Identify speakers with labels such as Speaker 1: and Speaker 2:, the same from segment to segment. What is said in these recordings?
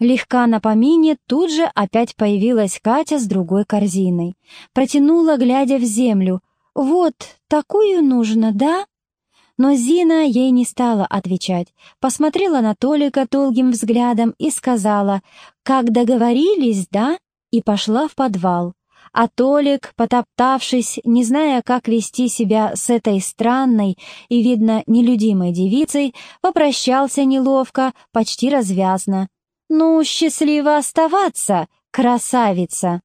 Speaker 1: Легка на помине, тут же опять появилась Катя с другой корзиной. Протянула, глядя в землю. «Вот, такую нужно, да?» Но Зина ей не стала отвечать, посмотрела на Толика долгим взглядом и сказала «Как договорились, да?» и пошла в подвал. А Толик, потоптавшись, не зная, как вести себя с этой странной и, видно, нелюдимой девицей, попрощался неловко, почти развязно. «Ну, счастливо оставаться, красавица!»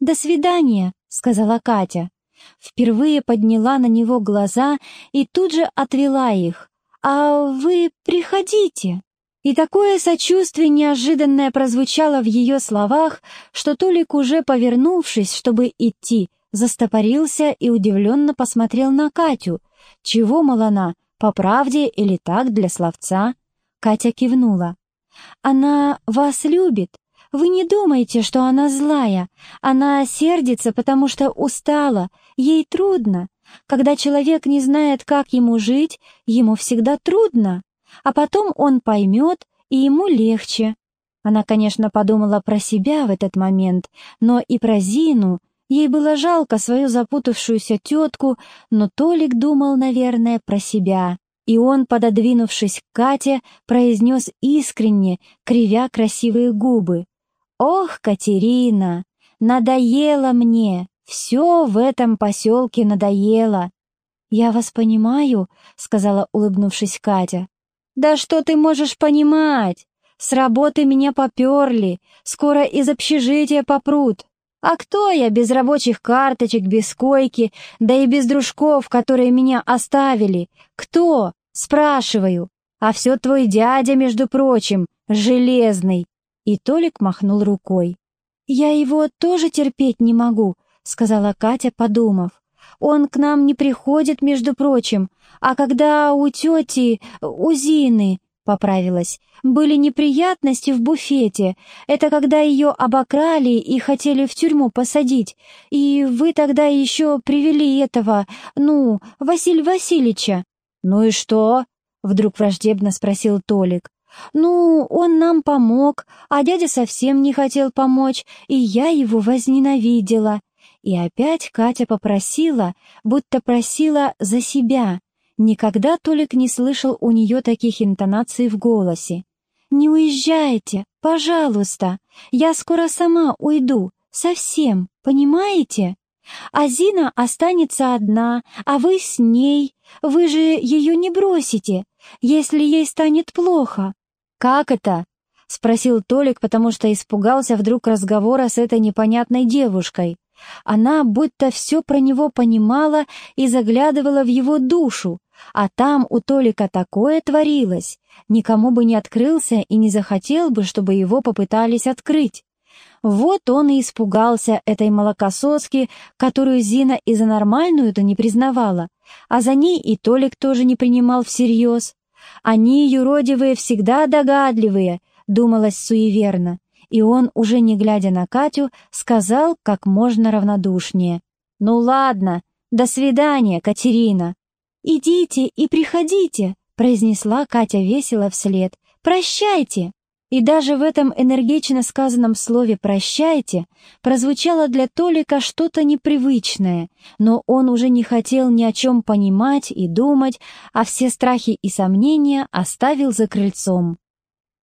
Speaker 1: «До свидания», — сказала Катя. Впервые подняла на него глаза и тут же отвела их. «А вы приходите!» И такое сочувствие неожиданное прозвучало в ее словах, что Толик, уже повернувшись, чтобы идти, застопорился и удивленно посмотрел на Катю. «Чего, малана, по правде или так для словца?» Катя кивнула. «Она вас любит. Вы не думайте, что она злая. Она сердится, потому что устала, ей трудно. Когда человек не знает, как ему жить, ему всегда трудно. А потом он поймет, и ему легче». Она, конечно, подумала про себя в этот момент, но и про Зину. Ей было жалко свою запутавшуюся тетку, но Толик думал, наверное, про себя и он, пододвинувшись к Кате, произнес искренне, кривя красивые губы. «Ох, Катерина, надоело мне, все в этом поселке надоело». «Я вас понимаю», — сказала, улыбнувшись Катя. «Да что ты можешь понимать? С работы меня поперли, скоро из общежития попрут. А кто я без рабочих карточек, без койки, да и без дружков, которые меня оставили? Кто? Спрашиваю. А все твой дядя, между прочим, железный. И Толик махнул рукой. Я его тоже терпеть не могу, сказала Катя, подумав. Он к нам не приходит, между прочим, а когда у тети, у Зины, поправилась, были неприятности в буфете. Это когда ее обокрали и хотели в тюрьму посадить. И вы тогда еще привели этого, ну, Василия Васильевича. «Ну и что?» — вдруг враждебно спросил Толик. «Ну, он нам помог, а дядя совсем не хотел помочь, и я его возненавидела». И опять Катя попросила, будто просила за себя. Никогда Толик не слышал у нее таких интонаций в голосе. «Не уезжайте, пожалуйста, я скоро сама уйду, совсем, понимаете?» А Зина останется одна, а вы с ней. Вы же ее не бросите, если ей станет плохо». «Как это?» — спросил Толик, потому что испугался вдруг разговора с этой непонятной девушкой. Она будто все про него понимала и заглядывала в его душу, а там у Толика такое творилось, никому бы не открылся и не захотел бы, чтобы его попытались открыть. Вот он и испугался этой молокососки, которую Зина и за нормальную-то не признавала, а за ней и Толик тоже не принимал всерьез. Они, юродивые, всегда догадливые, думалось суеверно, и он, уже не глядя на Катю, сказал как можно равнодушнее. «Ну ладно, до свидания, Катерина!» «Идите и приходите», — произнесла Катя весело вслед. «Прощайте!» И даже в этом энергично сказанном слове «прощайте» прозвучало для Толика что-то непривычное, но он уже не хотел ни о чем понимать и думать, а все страхи и сомнения оставил за крыльцом.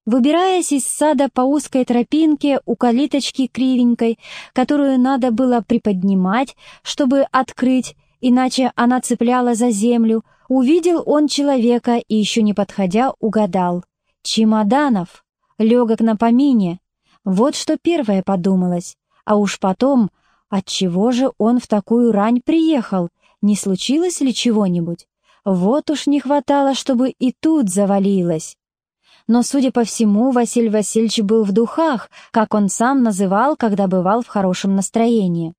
Speaker 1: Выбираясь из сада по узкой тропинке у калиточки кривенькой, которую надо было приподнимать, чтобы открыть, иначе она цепляла за землю, увидел он человека и, еще не подходя, угадал. «Чемоданов!» Легок на помине. Вот что первое подумалось. А уж потом, отчего же он в такую рань приехал? Не случилось ли чего-нибудь? Вот уж не хватало, чтобы и тут завалилось. Но, судя по всему, Василий Васильевич был в духах, как он сам называл, когда бывал в хорошем настроении.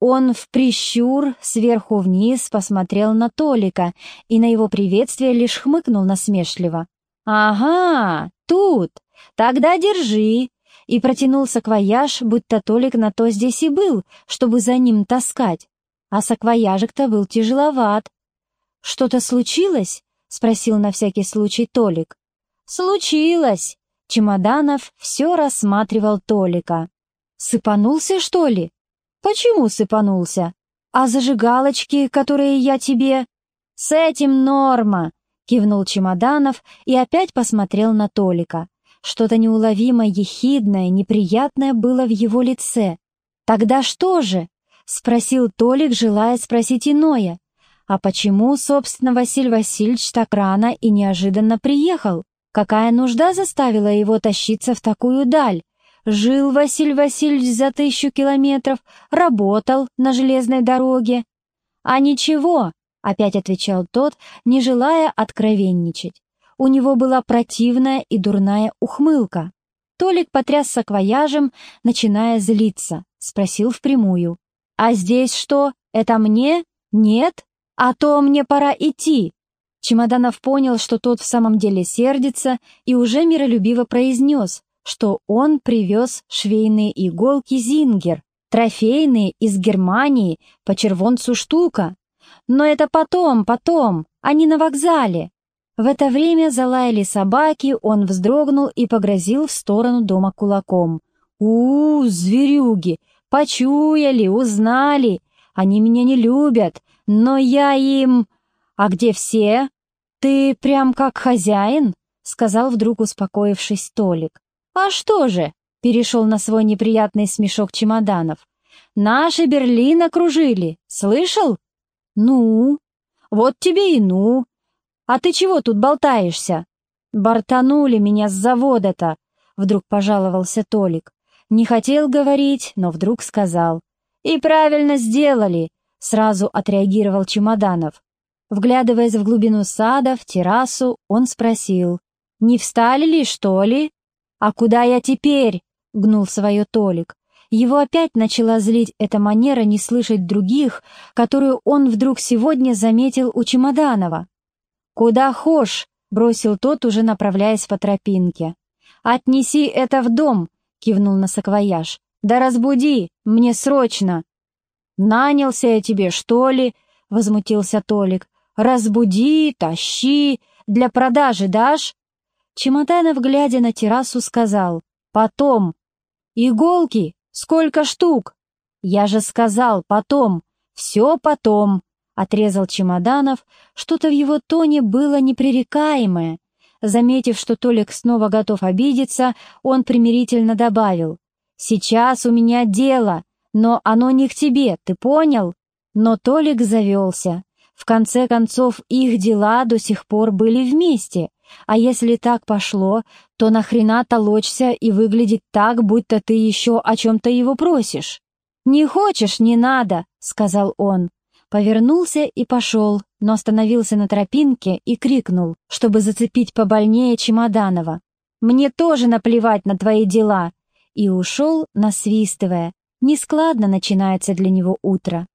Speaker 1: Он в прищур сверху вниз посмотрел на Толика и на его приветствие лишь хмыкнул насмешливо. «Ага, тут! Тогда держи!» И протянул саквояж, будто Толик на то здесь и был, чтобы за ним таскать. А саквояжик-то был тяжеловат. «Что-то случилось?» — спросил на всякий случай Толик. «Случилось!» Чемоданов все рассматривал Толика. «Сыпанулся, что ли?» «Почему сыпанулся? А зажигалочки, которые я тебе...» «С этим норма!» — кивнул Чемоданов и опять посмотрел на Толика. Что-то неуловимо ехидное, неприятное было в его лице. «Тогда что же?» — спросил Толик, желая спросить иное. «А почему, собственно, Василий Васильевич так рано и неожиданно приехал? Какая нужда заставила его тащиться в такую даль? Жил Василий Васильевич за тысячу километров, работал на железной дороге. А ничего, опять отвечал тот, не желая откровенничать. У него была противная и дурная ухмылка. Толик потряс саквояжем, начиная злиться, спросил впрямую. «А здесь что? Это мне? Нет? А то мне пора идти. Чемоданов понял, что тот в самом деле сердится, и уже миролюбиво произнес, что он привез швейные иголки «Зингер», трофейные из Германии, по червонцу штука. Но это потом, потом, а не на вокзале. В это время залаяли собаки, он вздрогнул и погрозил в сторону дома кулаком. у, -у зверюги! Почуяли, узнали! Они меня не любят, но я им...» «А где все?» «Ты прям как хозяин?» — сказал вдруг успокоившись Толик. «А что же?» — перешел на свой неприятный смешок чемоданов. «Наши Берлин окружили, слышал?» «Ну?» «Вот тебе и ну!» «А ты чего тут болтаешься?» «Бортанули меня с завода-то!» — вдруг пожаловался Толик. Не хотел говорить, но вдруг сказал. «И правильно сделали!» — сразу отреагировал Чемоданов. Вглядываясь в глубину сада, в террасу, он спросил. «Не встали ли, что ли?» «А куда я теперь?» — гнул свое Толик. Его опять начала злить эта манера не слышать других, которую он вдруг сегодня заметил у Чемоданова. «Куда хошь?» — бросил тот, уже направляясь по тропинке. «Отнеси это в дом!» — кивнул на саквояж. «Да разбуди! Мне срочно!» «Нанялся я тебе, что ли?» — возмутился Толик. «Разбуди, тащи, для продажи дашь?» Чемоданов, глядя на террасу, сказал. «Потом». «Иголки? Сколько штук?» «Я же сказал, потом. Все потом», — отрезал Чемоданов. Что-то в его тоне было непререкаемое. Заметив, что Толик снова готов обидеться, он примирительно добавил. «Сейчас у меня дело, но оно не к тебе, ты понял?» Но Толик завелся. В конце концов, их дела до сих пор были вместе. А если так пошло, то нахрена толочься и выглядеть так, будто ты еще о чем-то его просишь? «Не хочешь, не надо», — сказал он. Повернулся и пошел, но остановился на тропинке и крикнул, чтобы зацепить побольнее Чемоданова. «Мне тоже наплевать на твои дела!» И ушел, насвистывая, Нескладно начинается для него утро.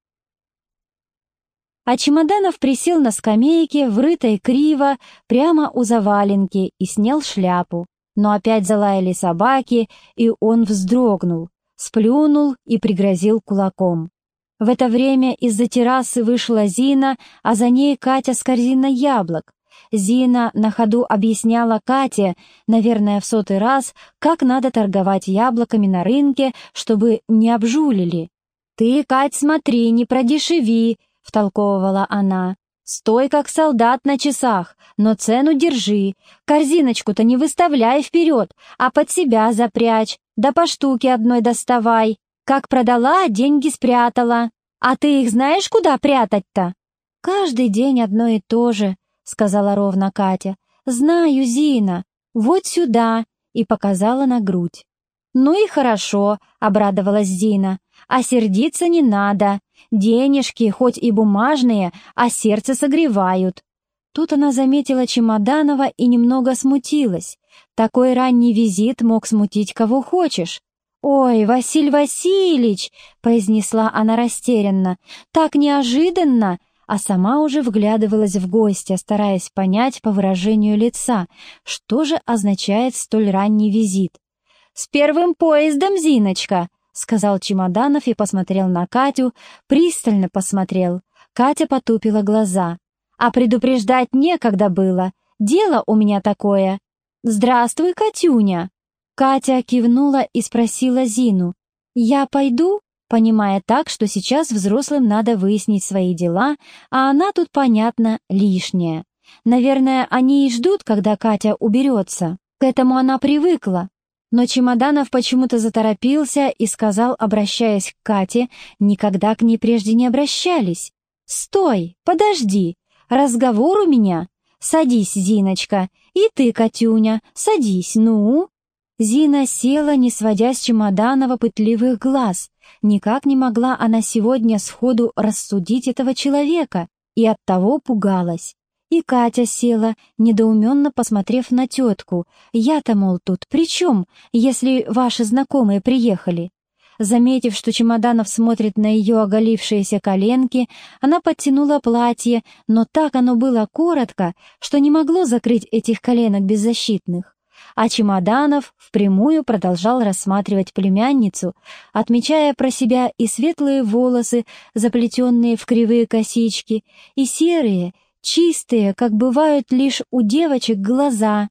Speaker 1: А Чемоданов присел на скамейке, врытой криво, прямо у заваленки, и снял шляпу. Но опять залаяли собаки, и он вздрогнул, сплюнул и пригрозил кулаком. В это время из-за террасы вышла Зина, а за ней Катя с корзиной яблок. Зина на ходу объясняла Кате, наверное, в сотый раз, как надо торговать яблоками на рынке, чтобы не обжулили. «Ты, Кать, смотри, не продешеви», — втолковывала она. «Стой, как солдат на часах, но цену держи. Корзиночку-то не выставляй вперед, а под себя запрячь, да по штуке одной доставай. Как продала, деньги спрятала. А ты их знаешь, куда прятать-то?» «Каждый день одно и то же», — сказала ровно Катя. «Знаю, Зина. Вот сюда!» и показала на грудь. «Ну и хорошо», — обрадовалась Зина. «А сердиться не надо. Денежки, хоть и бумажные, а сердце согревают». Тут она заметила Чемоданова и немного смутилась. Такой ранний визит мог смутить кого хочешь. «Ой, Василь Васильевич!» — произнесла она растерянно. «Так неожиданно! а сама уже вглядывалась в гостя, стараясь понять по выражению лица, что же означает столь ранний визит. «С первым поездом, Зиночка!» — сказал Чемоданов и посмотрел на Катю, пристально посмотрел. Катя потупила глаза. «А предупреждать некогда было. Дело у меня такое». «Здравствуй, Катюня!» Катя кивнула и спросила Зину. «Я пойду?» понимая так, что сейчас взрослым надо выяснить свои дела, а она тут, понятно, лишняя. Наверное, они и ждут, когда Катя уберется. К этому она привыкла. Но Чемоданов почему-то заторопился и сказал, обращаясь к Кате, никогда к ней прежде не обращались. «Стой, подожди, разговор у меня. Садись, Зиночка, и ты, Катюня, садись, ну». Зина села, не сводя с Чемоданова пытливых глаз. Никак не могла она сегодня сходу рассудить этого человека и оттого пугалась. И Катя села, недоуменно посмотрев на тетку. «Я-то, мол, тут при чем, если ваши знакомые приехали?» Заметив, что Чемоданов смотрит на ее оголившиеся коленки, она подтянула платье, но так оно было коротко, что не могло закрыть этих коленок беззащитных. А Чемоданов впрямую продолжал рассматривать племянницу, отмечая про себя и светлые волосы, заплетенные в кривые косички, и серые, чистые, как бывают лишь у девочек, глаза,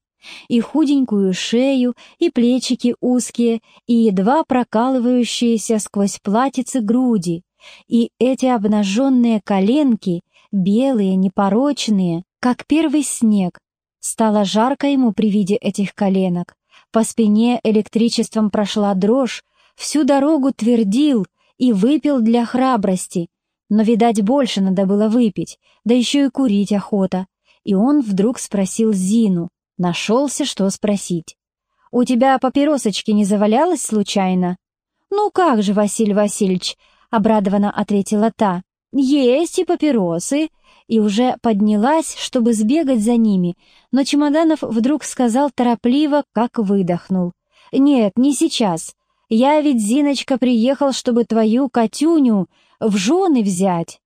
Speaker 1: и худенькую шею, и плечики узкие, и едва прокалывающиеся сквозь платьицы груди, и эти обнаженные коленки, белые, непорочные, как первый снег. Стало жарко ему при виде этих коленок. По спине электричеством прошла дрожь, всю дорогу твердил и выпил для храбрости, но, видать, больше надо было выпить, да еще и курить охота. И он вдруг спросил Зину, нашелся, что спросить. «У тебя папиросочки не завалялось случайно?» «Ну как же, Василий Васильевич», — обрадованно ответила та, «есть и папиросы», и уже поднялась, чтобы сбегать за ними, но Чемоданов вдруг сказал торопливо, как выдохнул. «Нет, не сейчас. Я ведь, Зиночка, приехал, чтобы твою Катюню в жены взять!»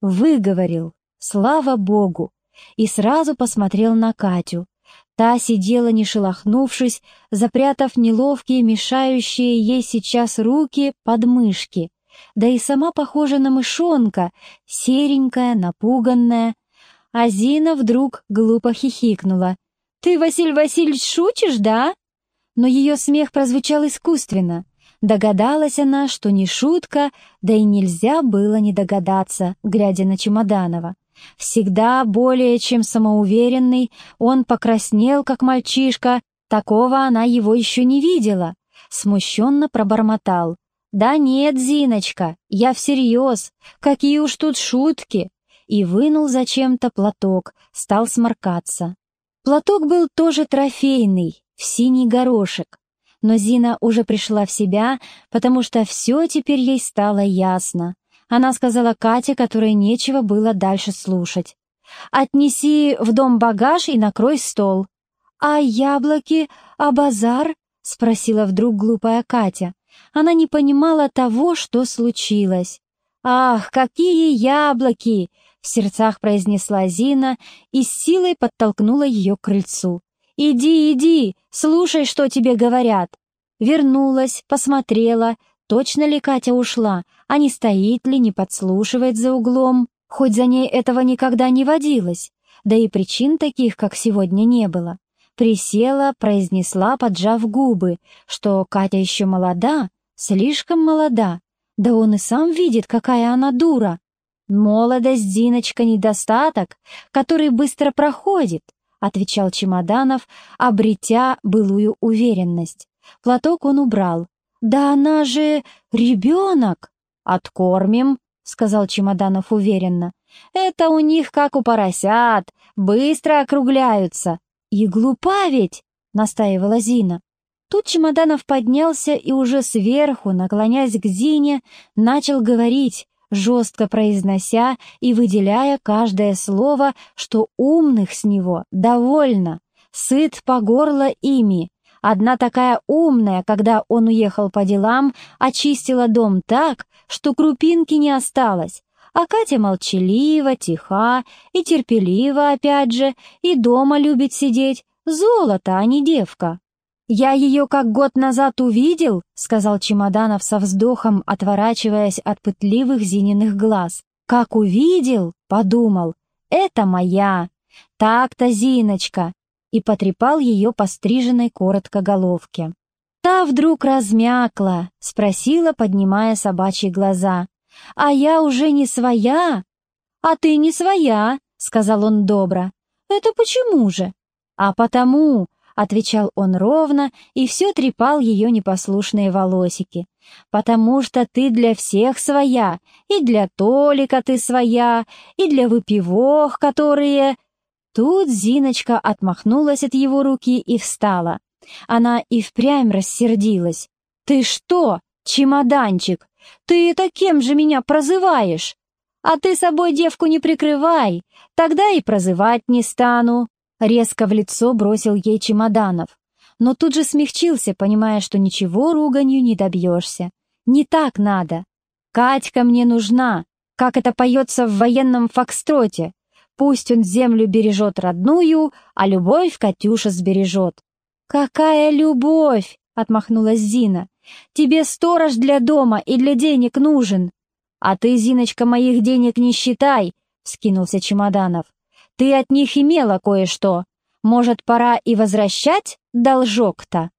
Speaker 1: Выговорил, слава богу, и сразу посмотрел на Катю. Та сидела, не шелохнувшись, запрятав неловкие, мешающие ей сейчас руки под мышки. Да и сама похожа на мышонка, серенькая, напуганная. А Зина вдруг глупо хихикнула. «Ты, Василь Васильевич, шутишь, да?» Но ее смех прозвучал искусственно. Догадалась она, что не шутка, да и нельзя было не догадаться, глядя на Чемоданова. Всегда более чем самоуверенный, он покраснел, как мальчишка, такого она его еще не видела. Смущенно пробормотал. «Да нет, Зиночка, я всерьез, какие уж тут шутки!» И вынул зачем-то платок, стал сморкаться. Платок был тоже трофейный, в синий горошек, но Зина уже пришла в себя, потому что все теперь ей стало ясно. Она сказала Кате, которой нечего было дальше слушать. «Отнеси в дом багаж и накрой стол». «А яблоки? А базар?» — спросила вдруг глупая Катя. Она не понимала того, что случилось. «Ах, какие яблоки!» — в сердцах произнесла Зина и с силой подтолкнула ее к крыльцу. «Иди, иди, слушай, что тебе говорят». Вернулась, посмотрела, точно ли Катя ушла, а не стоит ли, не подслушивает за углом. Хоть за ней этого никогда не водилось, да и причин таких, как сегодня, не было. Присела, произнесла, поджав губы, что Катя еще молода, слишком молода, да он и сам видит, какая она дура. Молодость, Зиночка, недостаток, который быстро проходит, отвечал Чемоданов, обретя былую уверенность. Платок он убрал. «Да она же ребенок!» «Откормим», — сказал Чемоданов уверенно. «Это у них как у поросят, быстро округляются». «И глупа ведь!» — настаивала Зина. Тут Чемоданов поднялся и уже сверху, наклоняясь к Зине, начал говорить, жестко произнося и выделяя каждое слово, что умных с него довольно, сыт по горло ими. Одна такая умная, когда он уехал по делам, очистила дом так, что крупинки не осталось, а Катя молчалива, тиха и терпелива опять же, и дома любит сидеть. Золото, а не девка. «Я ее как год назад увидел», — сказал Чемоданов со вздохом, отворачиваясь от пытливых Зининых глаз. «Как увидел», — подумал, — «это моя». «Так-то, Зиночка, и потрепал ее по стриженной коротко головке. Та вдруг размякла, спросила, поднимая собачьи глаза. «А я уже не своя?» «А ты не своя», — сказал он добро. «Это почему же?» «А потому», — отвечал он ровно и все трепал ее непослушные волосики. «Потому что ты для всех своя, и для Толика ты своя, и для выпивох, которые...» Тут Зиночка отмахнулась от его руки и встала. Она и впрямь рассердилась. «Ты что, чемоданчик? Ты это кем же меня прозываешь? А ты собой девку не прикрывай, тогда и прозывать не стану». Резко в лицо бросил ей чемоданов, но тут же смягчился, понимая, что ничего руганью не добьешься. Не так надо. Катька мне нужна, как это поется в военном фокстроте. Пусть он землю бережет родную, а любовь Катюша сбережет. «Какая любовь!» — отмахнулась Зина. «Тебе сторож для дома и для денег нужен». «А ты, Зиночка, моих денег не считай!» — скинулся Чемоданов. Ты от них имела кое-что. Может, пора и возвращать должок-то?»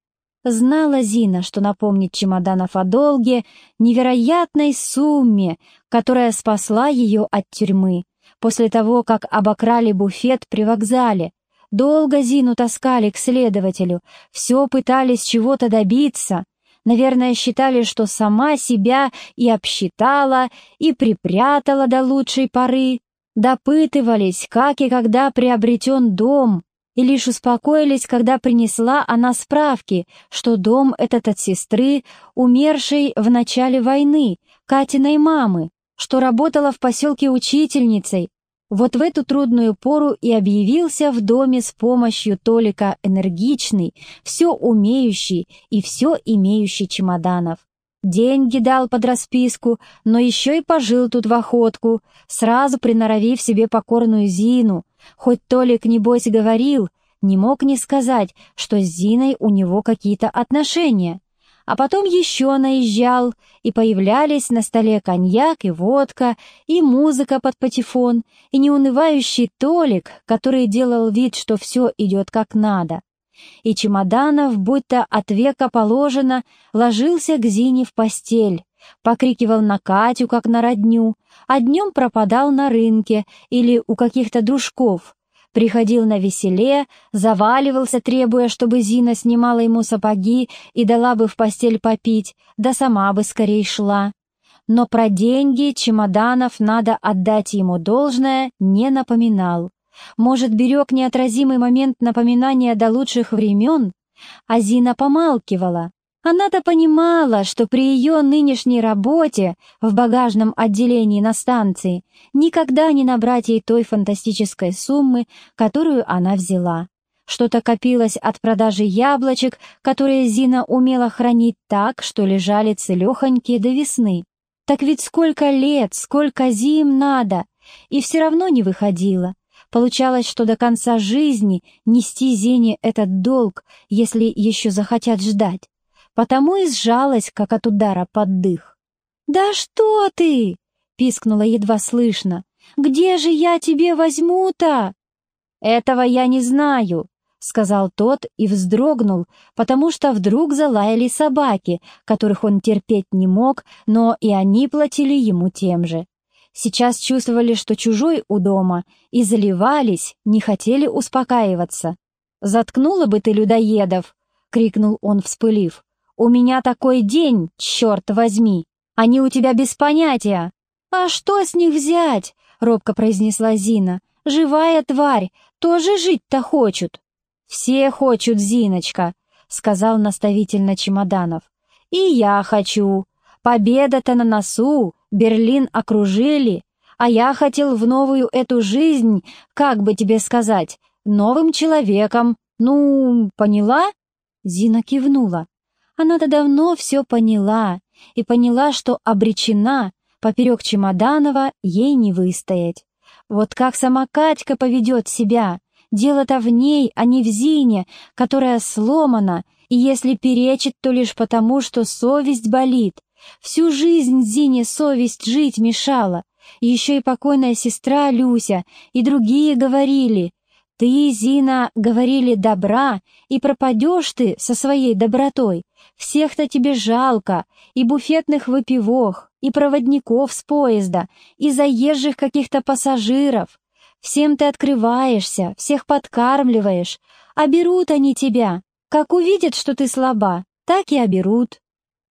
Speaker 1: Знала Зина, что напомнить чемоданов о долге, невероятной сумме, которая спасла ее от тюрьмы, после того, как обокрали буфет при вокзале. Долго Зину таскали к следователю, все пытались чего-то добиться. Наверное, считали, что сама себя и обсчитала, и припрятала до лучшей поры. Допытывались, как и когда приобретен дом, и лишь успокоились, когда принесла она справки, что дом этот от сестры, умершей в начале войны, Катиной мамы, что работала в поселке учительницей. Вот в эту трудную пору и объявился в доме с помощью Толика энергичный, все умеющий и все имеющий чемоданов. Деньги дал под расписку, но еще и пожил тут в охотку, сразу приноровив себе покорную Зину. Хоть Толик, небось, говорил, не мог не сказать, что с Зиной у него какие-то отношения. А потом еще наезжал, и появлялись на столе коньяк и водка, и музыка под патефон, и неунывающий Толик, который делал вид, что все идет как надо. И Чемоданов, будто от века положено, ложился к Зине в постель, покрикивал на Катю, как на родню, а днем пропадал на рынке или у каких-то дружков, приходил на веселе, заваливался, требуя, чтобы Зина снимала ему сапоги и дала бы в постель попить, да сама бы скорей шла. Но про деньги чемоданов надо отдать ему должное не напоминал. Может, берег неотразимый момент напоминания до лучших времен? А Зина помалкивала. Она-то понимала, что при ее нынешней работе в багажном отделении на станции никогда не набрать ей той фантастической суммы, которую она взяла. Что-то копилось от продажи яблочек, которые Зина умела хранить так, что лежали целехонькие до весны. Так ведь сколько лет, сколько зим надо, и все равно не выходило. Получалось, что до конца жизни нести Зене этот долг, если еще захотят ждать. Потому и сжалась, как от удара под дых. «Да что ты!» — пискнула едва слышно. «Где же я тебе возьму-то?» «Этого я не знаю», — сказал тот и вздрогнул, потому что вдруг залаяли собаки, которых он терпеть не мог, но и они платили ему тем же сейчас чувствовали, что чужой у дома, и заливались, не хотели успокаиваться. «Заткнула бы ты людоедов!» — крикнул он, вспылив. «У меня такой день, черт возьми! Они у тебя без понятия!» «А что с них взять?» — робко произнесла Зина. «Живая тварь, тоже жить-то хочут!» «Все хочут, Зиночка!» — сказал наставительно Чемоданов. «И я хочу! Победа-то на носу, Берлин окружили, а я хотел в новую эту жизнь, как бы тебе сказать, новым человеком. Ну, поняла?» Зина кивнула. Она-то давно все поняла и поняла, что обречена, поперек Чемоданова ей не выстоять. Вот как сама Катька поведет себя, дело-то в ней, а не в Зине, которая сломана, и если перечит, то лишь потому, что совесть болит, Всю жизнь Зине совесть жить мешала. Еще и покойная сестра Люся, и другие говорили. Ты, Зина, говорили добра, и пропадешь ты со своей добротой. Всех-то тебе жалко, и буфетных выпивох, и проводников с поезда, и заезжих каких-то пассажиров. Всем ты открываешься, всех подкармливаешь, а берут они тебя. Как увидят, что ты слаба, так и оберут.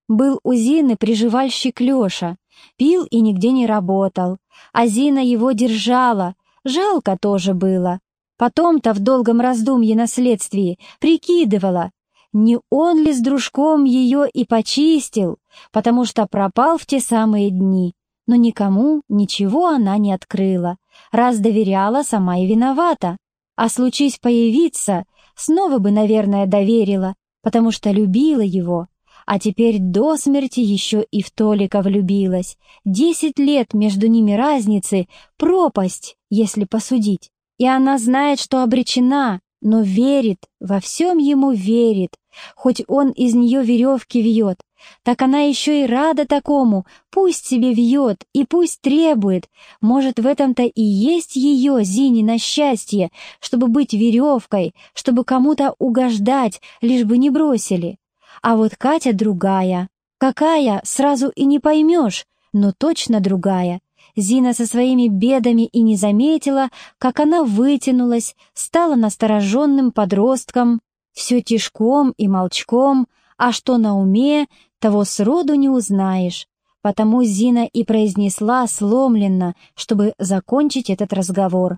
Speaker 1: Был у Зины приживальщик Леша, пил и нигде не работал, а Зина его держала, жалко тоже было. Потом-то в долгом раздумье на следствии прикидывала, не он ли с дружком ее и почистил, потому что пропал в те самые дни. Но никому ничего она не открыла, раз доверяла, сама и виновата. А случись появиться, снова бы, наверное, доверила, потому что любила его. А теперь до смерти еще и в Толика влюбилась. Десять лет между ними разницы, пропасть, если посудить. И она знает, что обречена, но верит, во всем ему верит, хоть он из нее веревки вьет, так она еще и рада такому, пусть себе вьет и пусть требует, может, в этом-то и есть ее, Зини, на счастье, чтобы быть веревкой, чтобы кому-то угождать, лишь бы не бросили. А вот Катя другая. Какая, сразу и не поймешь, но точно другая. Зина со своими бедами и не заметила, как она вытянулась, стала настороженным подростком, все тишком и молчком, а что на уме, того сроду не узнаешь. Потому Зина и произнесла сломленно, чтобы закончить этот разговор.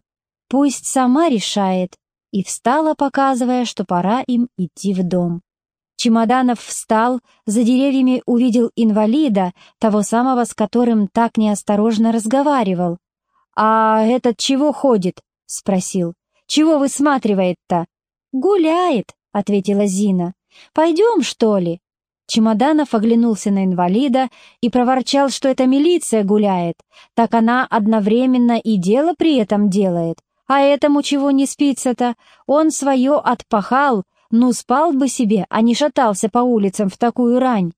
Speaker 1: Пусть сама решает, и встала, показывая, что пора им идти в дом. Чемоданов встал, за деревьями увидел инвалида, того самого, с которым так неосторожно разговаривал. «А этот чего ходит?» — спросил. «Чего высматривает-то?» «Гуляет», — ответила Зина. «Пойдем, что ли?» Чемоданов оглянулся на инвалида и проворчал, что это милиция гуляет. Так она одновременно и дело при этом делает. А этому чего не спится-то? Он свое отпахал, ну, спал бы себе, а не шатался по улицам в такую рань.